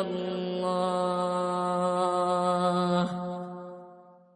الله